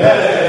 Amen.